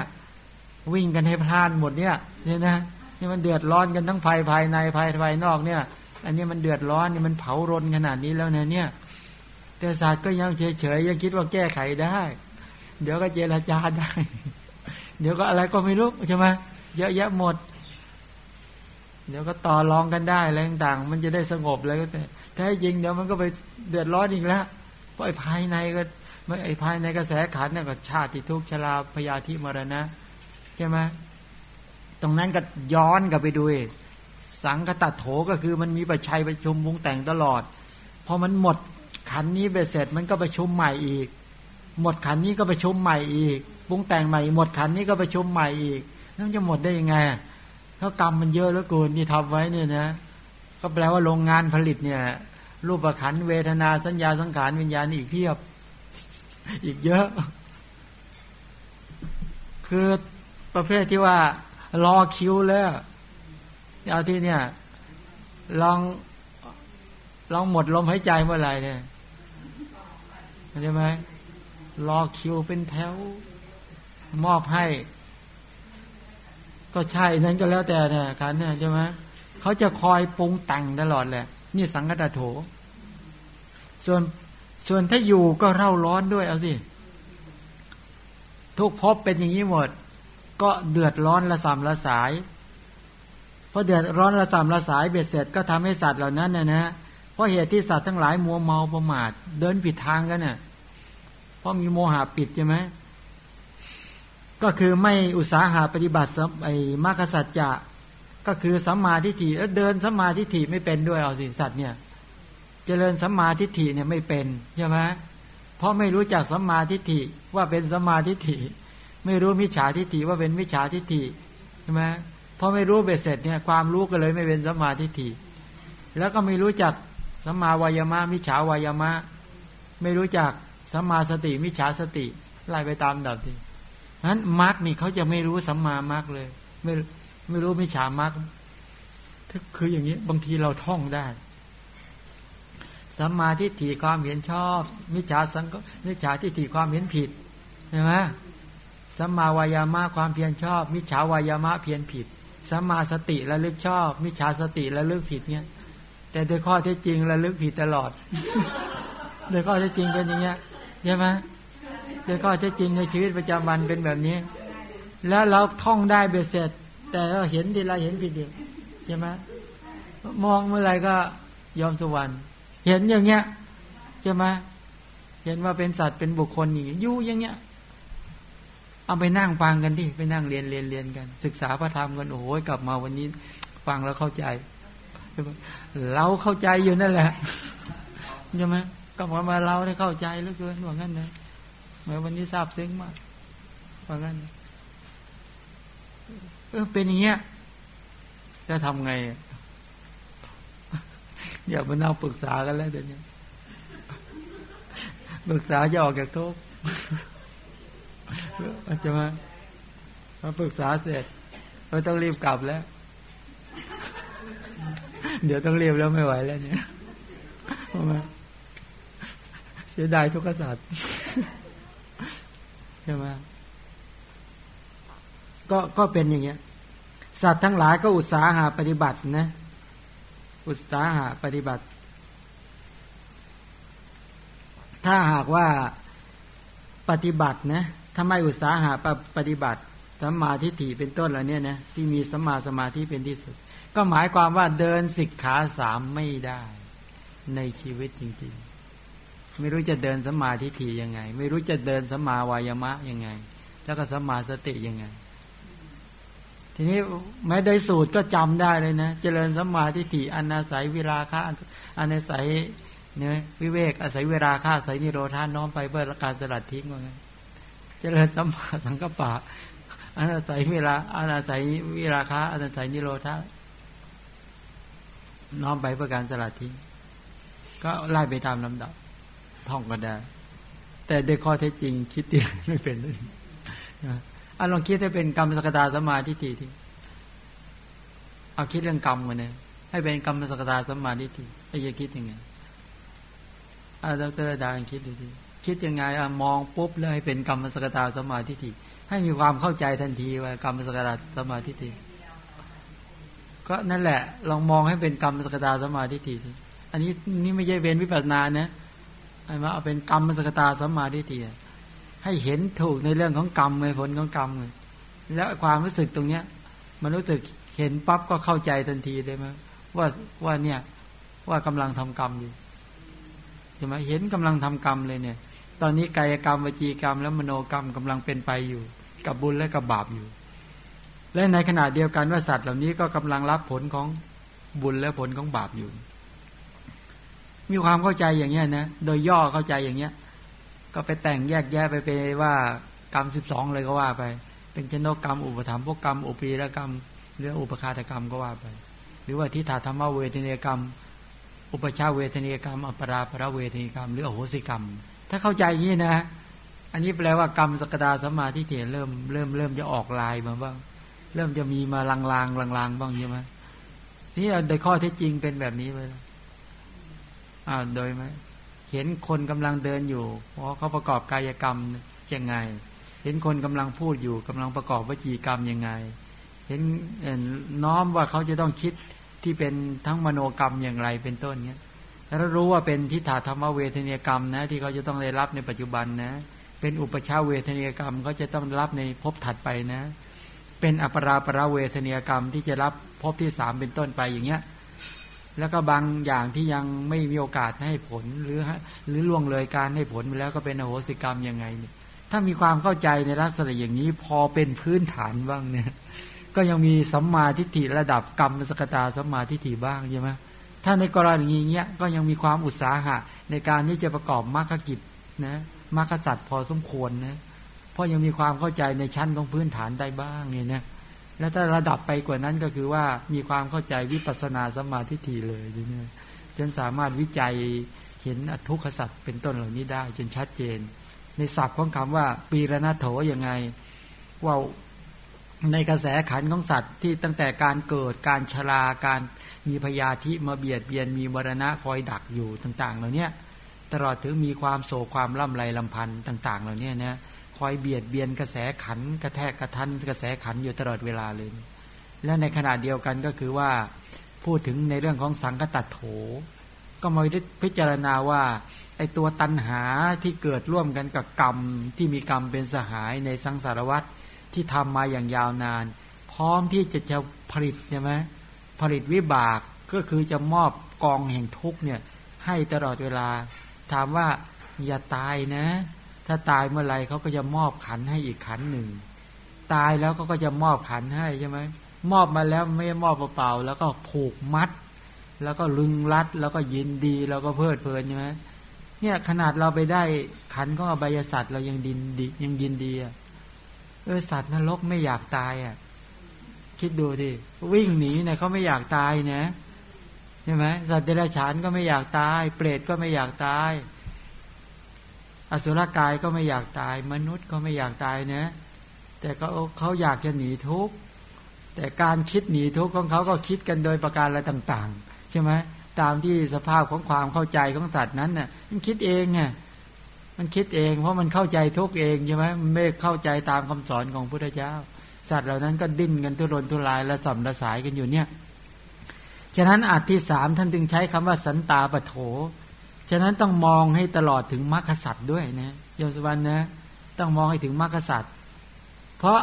วิ่งกันให้พลานหมดเนี่ยเนี่ยนะนี่มันเดือดร้อนกันทั้งภายภายในภายภายนอกเนี่ย อันนี้มันเดือดร้อนนี่มันเผารนขนาดนี้แล้วเนี่ยเนี่ย แต่ศาสตร์ก็ยังเฉยๆยังคิดว่าแก้ไขได้ เดี๋ยวก็เจรจาได้ เดี๋ยวก็อะไรก็ไม่รู้ใช่ไหมเยอะแยะหมด เดี๋ยวก็ต่อรองกันได้อะไรต่างๆ มันจะได้สงบเลยก็แต่แท้จริงเดี๋ยวมันก็ไปเดือดร้อนอีกแล้วเพราะไอ้ภายในก็ไม่ไอ้ภายในกระแสขันเนี่ยก็ชาติทุกชราพยาธิมรณะใช่ไหมตรงนั้นก็ย้อนกลับไปดู สังคตัดโถก็คือมันมีประชัยประชุมวงแต่งตลอด พอมันหมดขันนี้ไปเสร็จมันก็ประชุมใหม่อีก หมดขันนี้ก็ประชุมใหม่อีกวงแต่งใหม่ หมดขันนี้ก็ประชุมใหม่อีกนั่นจะหมดได้ยังไงเขากรรมมันเยอะแล้วกูนี่ทำไว้เนี่ยนะ ก็แปลว่าโรงงานผลิตเนี่ย รูปขันเวทนาสัญญาสังขารวิญญาณอีกเพียบ อีกเยอะ คือประเภทที่ว่ารอคิวแล้ว เอาที่เนี่ย ลองลองหมดลมหายใจเมื่อไหร่เนี่ยใช่ไหมรอคิวเป็นแถว มอบให้ ก็ใช่นั้นก็แล้วแต่เนี่ยขันเนี่ยใช่ไหมเขาจะคอยปรุงแต่งตลอดแหละ นี่สังกัตโถ ส่วนส่วนถ้าอยู่ก็เร่าร้อนด้วยเอาสิทุกภพเป็นอย่างนี้หมด ก็เดือดร้อนละสามละสาย พราะเดือดร้อนระสามระสายเบ็ดเสร็จก็ทำให้สัตว์เหล่านั้นนะนะเพราะเหตุที่สัตว์ทั้งหลายมัวเมาประมาท เดินผิดทางกันเน่ะเพราะมีโมหะปิดใช่ไหมก็คือไม่อุตสาหะปฏิบัติไอ้มรรคสัจจะก็คือสัมมาทิฏฐิแล้วเดินสัมมาทิฏฐิไม่เป็นด้วยเอาสิสัตว์เนี่ย เจริญสัมมาทิฏฐิเนี่ยไม่เป็นใช่ไหมเพราะไม่รู้จักสัมมาทิฏฐิว่าเป็นสัมมาทิฏฐิ ไม่รู้มิจฉาทิฏฐิว่าเป็นมิจฉาทิฏฐิใช่ไหม พอไม่รู้เบ็ดเสร็จเนี่ยความรู้ก็เลยไม่เป็นสัมมาทิฏฐิแล้วก็ไม่รู้จักสัมมาวายามะมิจฉาวายามะ ไม่รู้จักสัมมาสติมิจฉาสติไล่ไปตามดับทีนั้นมรรคนี่เขาจะไม่รู้สัมมามรรคเลย ไม่ไม่รู้มิจฉามรรคคืออย่างนี้บางทีเราท่องได้สัมมาทิฏฐิความเห็นชอบ มิจฉาสังกมิจฉาทิฏฐิความเห็นผิดใช่ไหมสัมมาวายามะความเพียรชอบ มิจฉาวายามะเพียรผิด สัมมาสติระลึกชอบ มิจฉาสติระลึกผิดเนี่ยแต่โดยข้อเท็จจริงระลึกผิดตลอด โดยข้อเท็จจริงเป็นอย่างเงี้ยใช่ไหมโดยข้อเท็จจริงในชีวิตประจำวันเป็นแบบนี้ แล้วเราท่องได้เบ็ดเสร็จ แต่เราเห็นทีไรเห็นผิดเดียวใช่ไหมมองเมื่อไรก็ยอมสุวรรค์เห็นอย่างเงี้ยใช่ไหมเห็นว่าเป็นสัตว์เป็นบุคคลอย่างนี้ยู่อย่างเงี้ย เอาไปนั่งฟังกันที่ไปนั่งเรียนเรียนเรียนกัน ศึกษาพระธรรมกันโอ้ยกลับมาวันนี้ ฟังแล้วเข้าใจ เราเข้าใจอยู่นั่นแหละใช่ไหมก็มามาเราได้เข้าใจแล้วเกินว่างั้นนะเมื่อวันนี้ทราบซึ้งมากว่างั้นเออเป็นอย่างเงี้ยจะทำไงอย่ามานั่งปรึกษากันแล้วเดี๋ยวนี้ปรึกษาจะออกจากทุกข์ จะมามาปรึกษาเสร็จเราต้องรีบกลับแล้ว เดี๋ยวต้องรีบแล้วไม่ไหวแล้วเนี่ยมาเสียดายทุกขสัตว์ใช่ไหมก็ก็เป็นอย่างเงี้ย สัตว์ทั้งหลายก็อุตสาหาปฏิบัตินะ อุตสาหาปฏิบัติ ถ้าหากว่าปฏิบัตินะ ทำไมอุตสาหะปฏิบัติสัมมาทิฏฐิเป็นต้นเหล่านี้นะที่มีสัมมาสมาธิเป็นที่สุด ก็หมายความว่าเดินสิกขาสามไม่ได้ในชีวิตจริง ๆ ไม่รู้จะเดินสัมมาทิฏฐิยังไง ไม่รู้จะเดินสัมมาวายมะยังไง แล้วก็สัมมาสติยังไง ทีนี้แม้ได้สูตรก็จำได้เลยนะ เจริญสัมมาทิฏฐิอนาศัยเวลาค่าอนาศัยเนี่ยวิเวกอาศัยเวลาค่าอาศัยนิโรธาน้อมไปเพื่อการสลัดทิ้งว่าไง เจริญสัมมาสังกปะอาศัยเวลาอาศัยวิราคะอาศัยนิโรธาน้อมไปเพื่อการสลัดทิ้งก็ไล่ไปตามลำดับ ท่องก็ได้ แต่โดยข้อเท็จจริง คิดตีไม่เป็นเลยอะลองคิดให้เป็นกรรมสกตาสมาธิทีที่เอาคิดเรื่องกรรมกันเนี่ยให้เป็นกรรมสกตาสมาธิทีไอ้จะคิดยังไงอ่าดรดาคิดดูที คิดยังไงอะมองปุ๊บเลยเป็นกรรมสกตาสมาธิิให้มีความเข้าใจทันทีว่ากรรมสกตาสมาธิิก็นั่นแหละ ลองมองให้เป็นกรรมสกตาสมาธิฏฐิอันนี้นี่ไม่ใช่เว้นวิปัสสนานะไอ้มาเอาเป็นกรรมสกตาสมาธิฏฐิให้เห็นถูกในเรื่องของกรรมในผลของกรรมเลยแล้วความรู้สึกตรงเนี้ย มันรู้สึกเห็นปั๊บก็เข้าใจทันทีเลยมั้ยว่าว่าเนี่ยว่ากำลังทำกรรมอยู่ใช่ไหมเห็นกำลังทำกรรมเลยเนี่ย ตอนนี้กายกรรมวจีกรรม และมโนกรรมกำลังเป็นไปอยู่ กับบุญและกับบาปอยู่ และในขณะเดียวกันว่าสัตว์เหล่านี้ก็กำลังรับผลของบุญและผลของบาปอยู่ มีความเข้าใจอย่างเนี้ยนะโดยย่อเข้าใจอย่างเนี้ย ก็ไปแต่งแยกแยะไปไปว่ากรรมสิบสองเลยก็ว่าไป เป็นชนกกรรม อุปธรรมพวกกรรมอุปีรกรรมหรืออุปคาตกรรมก็ว่าไป หรือว่าทิฏฐธรรมเวทนียกรรม อุปชาเวทนียกรรม อัปราปรเวทนียกรรม หรืออโหสิกรรม ถ้าเข้าใจอย่างนี้นะ อันนี้แปลว่ากรรมสกตาสมาธิเถเริ่มเริ่มเริ่มจะออกลายมาบ้าง เริ่มจะมีมาลางๆลางๆบ้างใช่ไหมนี่โดยข้อเท็จจริงเป็นแบบนี้ไปอ่าโดยไหมเห็นคนกำลังเดินอยู่ เพราะเขาประกอบกายกรรมยังไง เห็นคนกำลังพูดอยู่กำลังประกอบวจีกรรมยังไง เห็นน้อมว่าเขาจะต้องคิดที่เป็นทั้งมโนกรรมอย่างไรเป็นต้นเนี้ย แล้วรู้ว่าเป็นทิฏฐธรรมเวทนียกรรมนะ ที่เขาจะต้องได้รับในปัจจุบันนะ เป็นอุปชาเวทนียกรรมเขาจะต้องรับในภพถัดไปนะ เป็นอัปราปราเวทนียกรรมที่จะรับภพที่สามเป็นต้นไปอย่างเงี้ย แล้วก็บางอย่างที่ยังไม่มีโอกาสให้ผลหรือหรือล่วงเลยการให้ผลไปแล้วก็เป็นอโหสิกรรมยังไงเนี่ยถ้ามีความเข้าใจในลักษณะอย่างนี้พอเป็นพื้นฐานบ้างเนี่ย ก็ยังมีสัมมาทิฏฐิระดับกรรมสกตาสัมมาทิฏฐิบ้างใช่ไหม ถ้าในกรณีเงี้ยก็ยังมีความอุตสาหะ ในการที่จะประกอบมรรคกิจนะมรรคสัตว์พอสมควรนะเพราะยังมีความเข้าใจในชั้นของพื้นฐานได้บ้างเนี่ยนะแล้วถ้าระดับไปกว่านั้นก็คือว่ามีความเข้าใจวิปัสนาสมาธิทีเลยเนี่ยจนสามารถวิจัยเห็นอทุกขสัตว์เป็นต้นเหล่านี้ได้ จนชัดเจน ในศัพท์ของคำว่าปีรณโถยังไงว่า ในกระแสขันของสัตว์ที่ตั้งแต่การเกิดการชราการมีพยาธิมาเบียดเบียนมีมรณะคอยดักอยู่ต่าง ๆ เหล่านี้ตลอดถึงมีความโศกความล่ำไรลำพันธ์ต่าง ๆ เหล่านี้นะคอยเบียดเบียนกระแสขันกระแทกกระทันกระแสขันอยู่ตลอดเวลาเลย และในขณะเดียวกันก็คือว่า พูดถึงในเรื่องของสังกตัดโถ ก็มาพิจารณาว่าไอตัวตันหาที่เกิดร่วมกันกับกรรมที่มีกรรมเป็นสหายในสังสารวัตร ที่ทำมาอย่างยาวนาน พร้อมที่จะจะผลิตใช่ไหมผลิตวิบากก็คือจะมอบกองแห่งทุกเนี่ยให้ตลอดเวลา ถามว่าอย่าตายนะ ถ้าตายเมื่อไรเขาก็จะมอบขันให้อีกขันหนึ่ง ตายแล้วเขาก็จะมอบขันให้ใช่ไหมมอบมาแล้วไม่มอบเปล่าๆแล้วก็ผูกมัด แล้วก็ลึงรัดแล้วก็ยินดีแล้วก็เพลิดเพลินใช่ไหมเนี่ยขนาดเราไปได้ขันก็อบายสัตว์เรายังดินดียังยินดีอะ เออสัตว์นรกไม่อยากตายอะ คิดดูทีวิ่งหนีเนี่ยเขาไม่อยากตายนะใช่ไหมสัตว์เดรัจฉานก็ไม่อยากตาย เปรตก็ไม่อยากตาย อสุรกายก็ไม่อยากตาย มนุษย์ก็ไม่อยากตายนะแต่ก็เขาอยากจะหนีทุกข์แต่การคิดหนีทุกข์ของเขาก็คิดกันโดยประการอะไรต่าง ๆ ใช่ไหมตามที่สภาพของความเข้าใจของสัตว์นั้นน่ะมันคิดเองไง มันคิดเองเพราะมันเข้าใจทุกเองใช่ไหมมันไม่เข้าใจตามคำสอนของพุทธเจ้า สัตว์เหล่านั้นก็ดิ้นกันทุรนทุรายและสัมระสายกันอยู่เนี่ย ฉะนั้นอาจที่สามท่านจึงใช้คำว่าสันตาปโถ ฉะนั้นต้องมองให้ตลอดถึงมรรคสัตว์ด้วยนะโยมสุวรรณนะต้องมองให้ถึงมรรคสัตว์เพราะ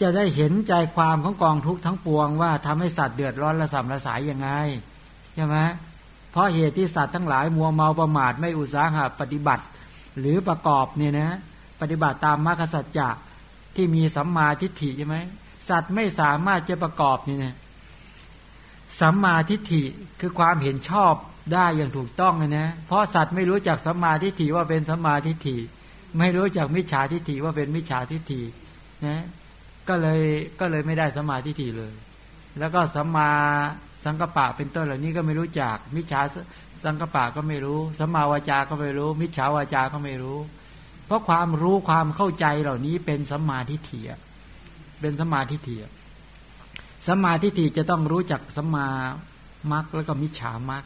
จะได้เห็นใจความของกองทุกทั้งปวงว่าทำให้สัตว์เดือดร้อนระสำระสายยังไงใช่ไหม เพราะเหตุที่สัตว์ทั้งหลายมัวเมาประมาทไม่อุตสาหะปฏิบัติ หรือประกอบเนี่ยนะปฏิบัติตามมรรคสัจจะที่มีสัมมาทิฏฐิใช่ไหมสัตว์ไม่สามารถจะประกอบนี่นะสัมมาทิฏฐิคือความเห็นชอบได้อย่างถูกต้องเลยนะ เพราะสัตว์ไม่รู้จักสัมมาทิฏฐิว่าเป็นสัมมาทิฏฐิ ไม่รู้จักมิจฉาทิฏฐิว่าเป็นมิจฉาทิฏฐินะก็เลยก็เลยไม่ได้สัมมาทิฏฐิเลย แล้วก็สัมมา สังกปะเป็นต้นเหล่านี้ก็ไม่รู้จัก มิจฉาสังกปะก็ไม่รู้สัมมาวาจาก็ไม่รู้ มิจฉาวาจาก็ไม่รู้ เพราะความรู้ความเข้าใจเหล่านี้เป็นสัมมาทิฏฐิเป็นสัมมาทิฏฐิสัมมาทิฏฐิจะต้องรู้จักสัมมามรรคแล้วก็มิจฉามรรค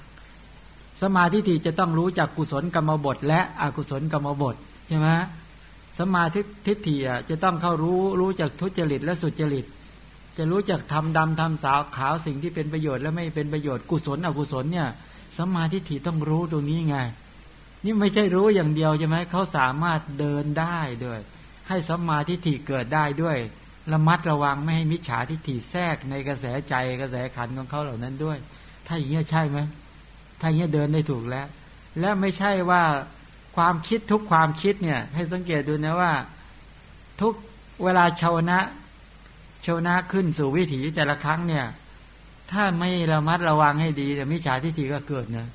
สมาธิที่จะต้องรู้จากกุศลกรรมบท และอกุศลกรรมบทใช่ไหมสมาธิทิฏฐิจะต้องเข้ารู้รู้จากทุจริตและสุจริต จะรู้จักทำดำทำสาวขาวสิ่งที่เป็นประโยชน์และไม่เป็นประโยชน์กุศลอกุศลเนี่ยสัมมาทิฏฐิต้องรู้ตรงนี้ไง นี่ไม่ใช่รู้อย่างเดียวใช่ไหมเขาสามารถเดินได้ด้วย ให้สัมมาทิฏฐิเกิดได้ด้วยระมัดระวังไม่ให้มิจฉาทิฏฐิแทรกในกระแสใจกระแสขันของเขาเหล่านั้นด้วย ถ้าอย่างนี้ใช่ไหมถ้าอย่างนี้เดินได้ถูกแล้ว และไม่ใช่ว่าความคิดทุกความคิดเนี่ย ให้สังเกตดูนะว่า ทุกเวลาชาวนะ ชวนะขึ้นสู่วิถีแต่ละครั้งเนี่ย ถ้าไม่ระมัดระวังให้ดีแต่มิจฉาทิฏฐิก็เกิดนะ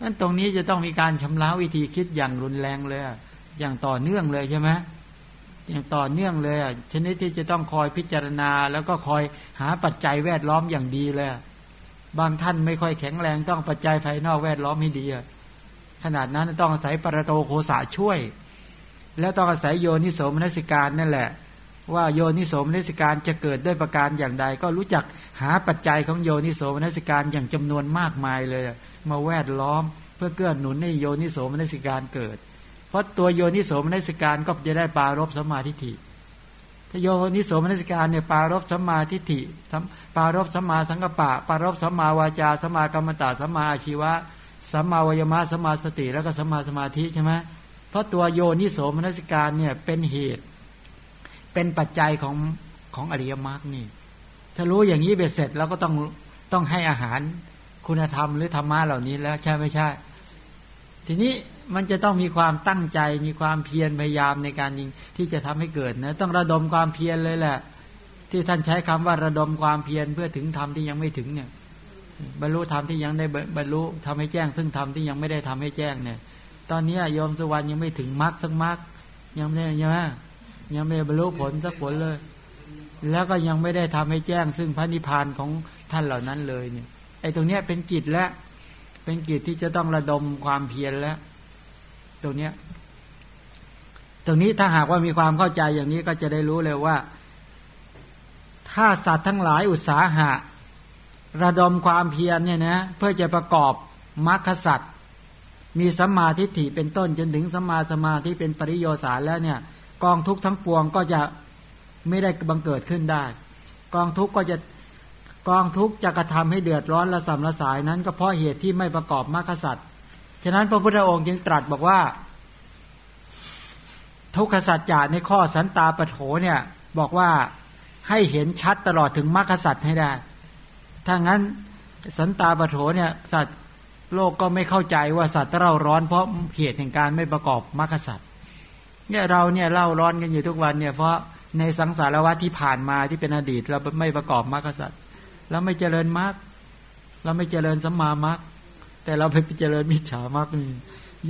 นั่นตรงนี้จะต้องมีการชำระวิธีคิดอย่างรุนแรงเลย อย่างต่อเนื่องเลยใช่ไหมอย่างต่อเนื่องเลยชนิดที่จะต้องคอยพิจารณา แล้วก็คอยหาปัจจัยแวดล้อมอย่างดีเลย บางท่านไม่ค่อยแข็งแรงต้องปัจจัยภายนอกแวดล้อมให้ดีขนาดนั้นต้องอาศัยปรโตโคสาช่วย แล้วต้องอาศัยโยนิโสมนสิการนั่นแหละ ว่าโยนิโสมนสิการจะเกิดด้วยประการอย่างใด ก็รู้จักหาปัจจัยของโยนิโสมนสิการอย่างจำนวนมากมายเลย มาแวดล้อมเพื่อเกื้อหนุนให้โยนิโสมนสิการเกิด เพราะตัวโยนิโสมนสิการก็จะได้ปารบสมาธิฐิถ้าโยนิโสมนสิการเนี่ยปารบสมาทิฏฐิปารบสมาสังกปะ ปารบสมาวาจาสมากรรมตาสมาอาชีวะสัมมาวยมะสัมมาสติแล้วก็สัมมาสมาธิใช่ไหมเพราะตัวโยนิโสมนสิการเนี่ยเป็นเหตุ เป็นปัจจัยของของอริยมรรคนี่ ถ้ารู้อย่างนี้เบ็ดเสร็จแล้วก็ต้องต้องให้อาหารคุณธรรมหรือธรรมะเหล่านี้แล้วใช่ไม่ใช่ ทีนี้มันจะต้องมีความตั้งใจมีความเพียรพยายามในการยิงที่จะทำให้เกิดนะต้องระดมความเพียรเลยแหละ ที่ท่านใช้คำว่าระดมความเพียรเพื่อถึงธรรมที่ยังไม่ถึงเนี่ยบรรลุธรรมที่ยังได้บรรลุทำให้แจ้ง ซึ่งธรรมที่ยังไม่ได้ทำให้แจ้งเนี่ย ตอนนี้โยมสุวรรณยังไม่ถึงมรรคสักมรรคยังไม่ยัง ยังไม่บรรลุผลสักผลเลย แล้วก็ยังไม่ได้ทำให้แจ้ง ซึ่งพระนิพพานของท่านเหล่านั้นเลยเนี่ยไอ้ตรงเนี้ยเป็นกิจแล้วเป็นกิจที่จะต้องระดมความเพียรแล้ว ตรงเนี้ย ตรงนี้ถ้าหากว่ามีความเข้าใจอย่างนี้ก็จะได้รู้เลยว่า ถ้าสัตว์ทั้งหลายอุตสาหะ ระดมความเพียรเนี่ยนะเพื่อจะประกอบมรรคสัตว์มีสัมมาทิฏฐิเป็นต้นจนถึงสัมมาสมาธิเป็นปริโยสารแล้วเนี่ย กองทุกข์ทั้งปวงก็จะไม่ได้บังเกิดขึ้นได้ กองทุกข์ก็จะกองทุกข์จะกระทำให้เดือดร้อนละสำละสายนั้นก็เพราะเหตุที่ไม่ประกอบมรรคสัตว์ฉะนั้นพระพุทธองค์จึงตรัสบอกว่า ทุกขสัจจะในข้อสันตาปโถเนี่ยบอกว่าให้เห็นชัดตลอดถึงมรรคสัตว์ให้ได้ ถ้างั้นสันตาปโถเนี่ยสัตว์โลกก็ไม่เข้าใจว่าสัตว์เราร้อนเพราะเหตุแห่งการไม่ประกอบมรรคสัตว์ เนี่ยเราเนี่ยเล่าร้อนกันอยู่ทุกวันเนี่ยเพราะในสังสารวัฏที่ผ่านมาที่เป็นอดีต เราไม่ประกอบมรรคสัตว์เราไม่เจริญมรรคเราไม่เจริญสัมมามรรคแต่เราไปเจริญมิจฉามรรค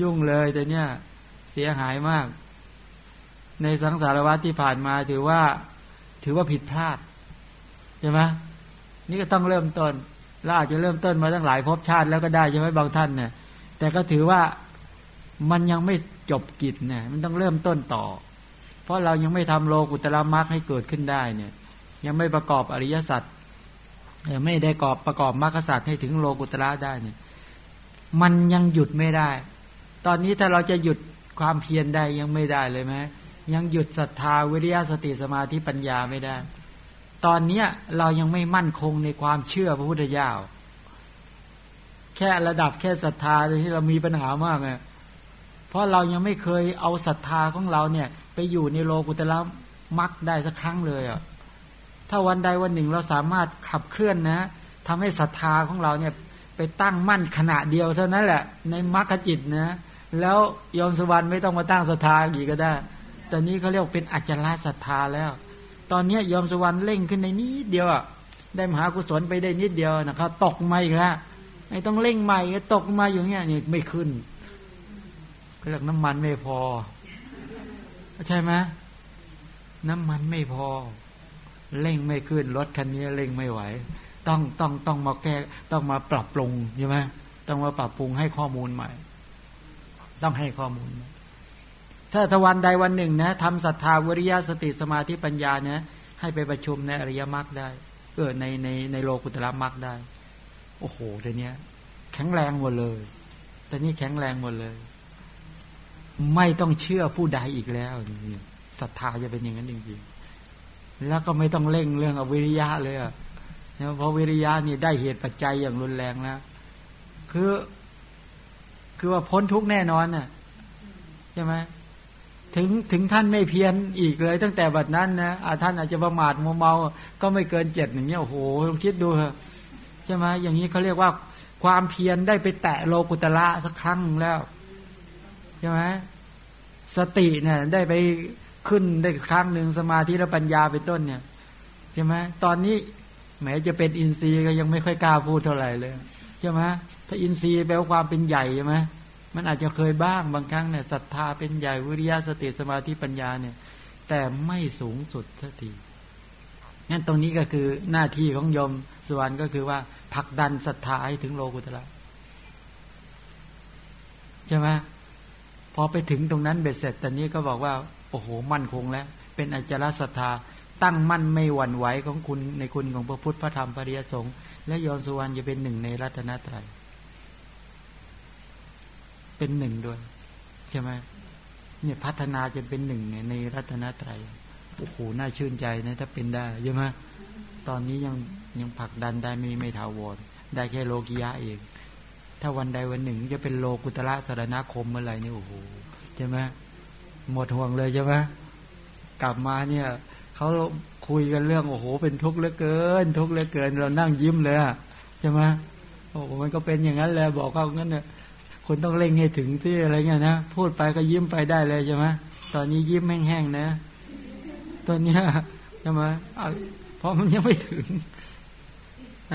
ยุ่งเลยแต่เนี่ยเสียหายมาก ในสังสารวัฏที่ผ่านมาถือว่าถือว่าผิดพลาดใช่ไหมนี่ก็ต้องเริ่มต้นเราอาจจะเริ่มต้นมาตั้งหลายภพชาติแล้วก็ได้ใช่ไหมบางท่านเนี่ยแต่ก็ถือว่า มันยังไม่จบกิจเนี่ยมันต้องเริ่มต้นต่อ เพราะเรายังไม่ทำโลกุตละมรรคให้เกิดขึ้นได้เนี่ย ยังไม่ประกอบอริยสัจไม่ได้กอบประกอบมรรคสัจให้ถึงโลกุตละได้เนี่ย มันยังหยุดไม่ได้ ตอนนี้ถ้าเราจะหยุดความเพียรได้ยังไม่ได้เลยไหมยังหยุดศรัทธาวิริยะสติสมาธิปัญญาไม่ได้ ตอนเนี้ยเรายังไม่มั่นคงในความเชื่อพระพุทธเจ้า แค่ระดับแค่ศรัทธาที่เรามีปัญหามากเลย เพราะเรายังไม่เคยเอาศรัทธาของเราเนี่ย ไปอยู่ในโลกุตละมักได้สักครั้งเลยอะถ้าวันใดวันหนึ่งเราสามารถขับเคลื่อนนะทำให้ศรัทธาของเราเนี่ยไปตั้งมั่นขณะเดียวเท่านั้นแหละ ในมรรคจิตนะ แล้วยมสวรรค์ไม่ต้องมาตั้งศรัทธาอีกก็ได้ตอนนี้เขาเรียกเป็นอัจฉริศรัทธาแล้ว ตอนนี้ยอมสวรรค์เร่งขึ้นในนิดเดียวได้มหากุศลไปได้นิดเดียวนะครับ ตกมาอีกแล้วไม่ต้องเร่งใหม่ก็ตกมาอยู่เงี้ยนี่ไม่ขึ้น เรียกน้ำมันไม่พอ ใช่ไหมน้ำมันไม่พอ เร่งไม่ขึ้นรถคันนี้เร่งไม่ไหว ต้องต้องต้องมาแก้ต้องมาปรับปรุงใช่ไหมต้องมาปรับปรุงให้ข้อมูลใหม่ ต้องให้ข้อมูล ถ้าทวันใดวันหนึ่งนะทำศรัทธาวิริยะสติสมาธิปัญญาเนี่ยให้ไปประชุมในอริยมรรคได้ เออในในในโลกุตระมรรคได้ โอ้โหแต่เนี้ย แข็งแรงหมดเลย แต่นี้แข็งแรงหมดเลย ไม่ต้องเชื่อผู้ใดอีกแล้วนี่ศรัทธาจะเป็นอย่างนั้นจริงๆแล้วก็ไม่ต้องเร่งเรื่องอวิริยะเลยอะเพราะวิริยะนี่ได้เหตุปัจจัยอย่างรุนแรงแล้วคือคือว่าพ้นทุกแน่นอนน่ะใช่ไหมถึงถึงท่านไม่เพียรอีกเลย ตั้งแต่บัดนั้นนะอาท่านอาจจะประมาทมัวเมา ก็ไม่เกินเจ็ดอย่างเงี้ยโอ้โหลองคิดดูเถอะใช่ไหมอย่างนี้เขาเรียกว่าความเพียรได้ไปแตะโลกุตละสักครั้งแล้ว ใช่ไหมสติเนี่ยได้ไปขึ้นได้ครั้งหนึ่งสมาธิและปัญญาเป็นต้นเนี่ยใช่ไหมตอนนี้แม้จะเป็นอินทรีย์ก็ยังไม่ค่อยกล้าพูดเท่าไหร่เลยใช่ไหมถ้าอินทรีย์แปลว่าความเป็นใหญ่ใช่ไหมมันอาจจะเคยบ้างบางครั้งเนี่ยศรัทธาเป็นใหญ่วิริยะสติสมาธิปัญญาเนี่ย แต่ไม่สูงสุดสักทีงั้นตรงนี้ก็คือหน้าที่ของยมสวรรค์ก็คือว่าผลักดันศรัทธาให้ถึงโลกุตละใช่ไหม อไปถึงตรงนั้นเบ็ดเสร็จตอนนี้ก็บอกว่า โอ้โหมั่นคงแล้ว เป็นอจารศรัทธา ตั้งมั่นไม่หวั่นไหวของคุณในคุณของพระพุทธพระธรรมพระริยสงฆ์และยอนสุวรรณจะเป็นหนึ่งในรัตนตรัย เป็นหนึ่งด้วยใช่ไหมเนี่ยพัฒนาจะเป็นหนึ่งในรัตนตรัยโอ้โหน่าชื่นใจนะถ้าเป็นได้ใช่ไหมตอนนี้ยังยังผลักดันได้ไม่ไม่ถาวรได้แค่โลกิยะเอง ถ้าวันใดวันหนึ่ง จะเป็นโลกุตระสารณคมเมื่อไรนี่โอ้โหใช่ไหมหมดห่วงเลยใช่ไหมกลับมาเนี่ยเขาคุยกันเรื่องโอ้โห เป็นทุกข์เหลือเกิน ทุกข์เหลือเกิน เรานั่งยิ้มเลยใช่ไหมโอ้มันก็เป็นอย่างนั้นแหละบอกเขางั้นเนี่ยคุณต้องเล่งให้ถึงที่อะไรเงี้ยนะพูดไปก็ยิ้มไปได้เลยใช่ไหมตอนนี้ยิ้มแห้งๆนะตอนนี้ใช่ไหมเพราะมันยังไม่ถึง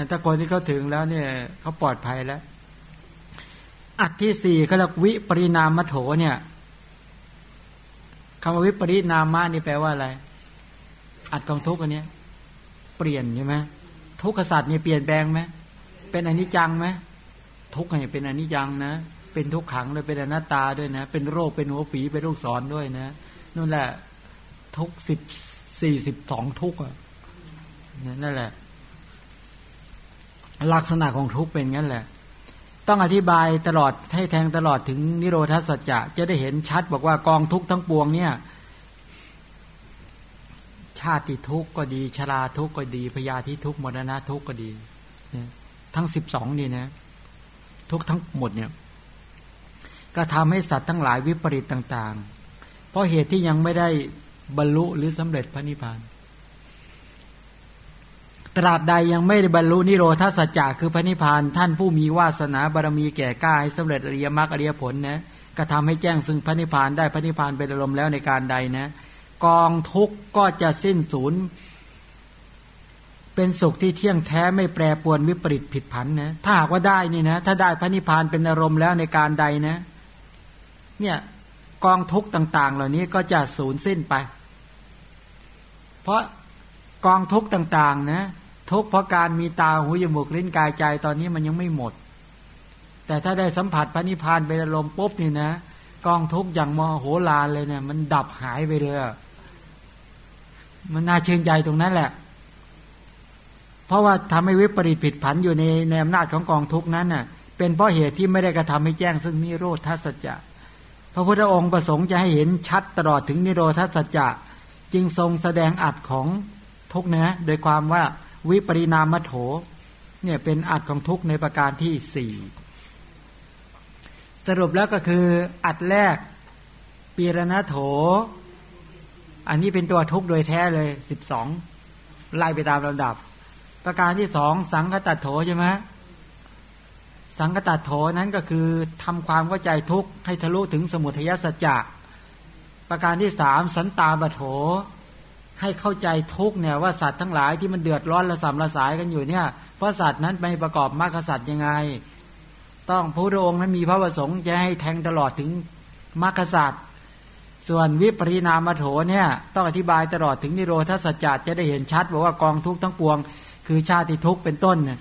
ถ้าคนที่เขาถึงแล้วเนี่ยเขาปลอดภัยแล้ว อัดที่สี่เขาเรียกวิปริณามโถเนี่ยคำว่าวิปริณามะนี่แปลว่าอะไร อัดกองทุกอันนี้เปลี่ยนใช่ไหมทุกขสัตว์นี่เปลี่ยนแปลงไหมเป็นอนิจจังไหมทุกข์เนี่ยเป็นอนิจจังนะ เป็นทุกขังเลยเป็นอนัตตาด้วยนะ เป็นโรคเป็นหัวฝีเป็นลูกศรด้วยนะนั่นแหละ ทุกสิบสี่สิบสองทุกอะนั่นแหละ ลักษณะของทุกเป็นงั้นแหละ ต้องอธิบายตลอดให้แทงตลอดถึงนิโรธสัจจะจะได้เห็นชัดบอกว่ากองทุกทั้งปวงเนี่ย ชาติทุกข์ก็ดี ชราทุกข์ก็ดีพยาธิทุกข์มรณะทุกข์ก็ดีทั้งสิบสองนี่นะ ทุกทั้งหมดเนี่ย ก็ทำให้สัตว์ทั้งหลายวิปริตต่าง ๆ เพราะเหตุที่ยังไม่ได้บรรลุหรือสำเร็จพระนิพพาน ตราบใดยังไม่ได้บรรลุนิโรธาสัจจะคือพระนิพพานท่านผู้มีวาสนาบารมีแก่กล้าให้สำเร็จอริยมรรคอริยผลนะก็ทำให้แจ้งซึ่งพระนิพพานได้พระนิพพานเป็นอารมณ์แล้วในการใดนะ กองทุกข์ก็จะสิ้นสูญเป็นสุขที่เที่ยงแท้ไม่แปรปวนวิปริตผิดผันนะถ้าหากว่าได้นี่นะถ้าได้พระนิพพานเป็นอารมณ์แล้วในการใดนะ เนี่ยกองทุกข์ต่าง ๆ เหล่านี้ก็จะสูญสิ้นไป เพราะกองทุกข์ต่าง ๆ นะ ทุกเพราะการมีตาหูจมูกลิ้นกายใจตอนนี้มันยังไม่หมด แต่ถ้าได้สัมผัสพระนิพพานเป็นอารมณ์ปุ๊บนี่นะกองทุกอย่างมโหฬารเลยเนี่ย มันดับหายไปเลยมันน่าชื่นใจตรงนั้นแหละ เพราะว่าทำให้วิปริตผิดผันอยู่ในในอำนาจของกองทุกนั้นน่ะ เป็นเพราะเหตุที่ไม่ได้กระทำให้แจ้งซึ่งนิโรธทัศจะ พระพุทธองค์ประสงค์จะให้เห็นชัดตลอดถึงนิโรธทัศจะ จึงทรงแสดงอัดของทุกนะโดยความว่า วิปริณามโถ เนี่ยเป็นอัดของทุกในประการที่สี่สรุปแล้วก็คืออัดแรกปีรณโถ อันนี้เป็นตัวทุกโดยแท้เลยสิบสองไล่ไปตามลำดับ ประการที่สองสังคตัดโถใช่ไหมสังคตัดโถนั้นก็คือทำความเข้าใจทุกให้ทะลุถึงสมุทัยสัจจะประการที่สามสันตาบโถ ให้เข้าใจทุกเนี่ยว่าสัตว์ทั้งหลายที่มันเดือดร้อนระสำระสายกันอยู่เนี่ยเพราะสัตว์นั้นไปประกอบมรรคสัตว์ยังไง ต้องพระองค์นั้นมีพระประสงค์จะให้แทงตลอดถึงมรรคสัตว์ส่วนวิปริณามโถเนี่ยต้องอธิบายตลอดถึงนิโรธสัจจะจะได้เห็นชัดบอกว่ากองทุกข์ทั้งปวง คือชาติทุกข์เป็นต้นเนี่ย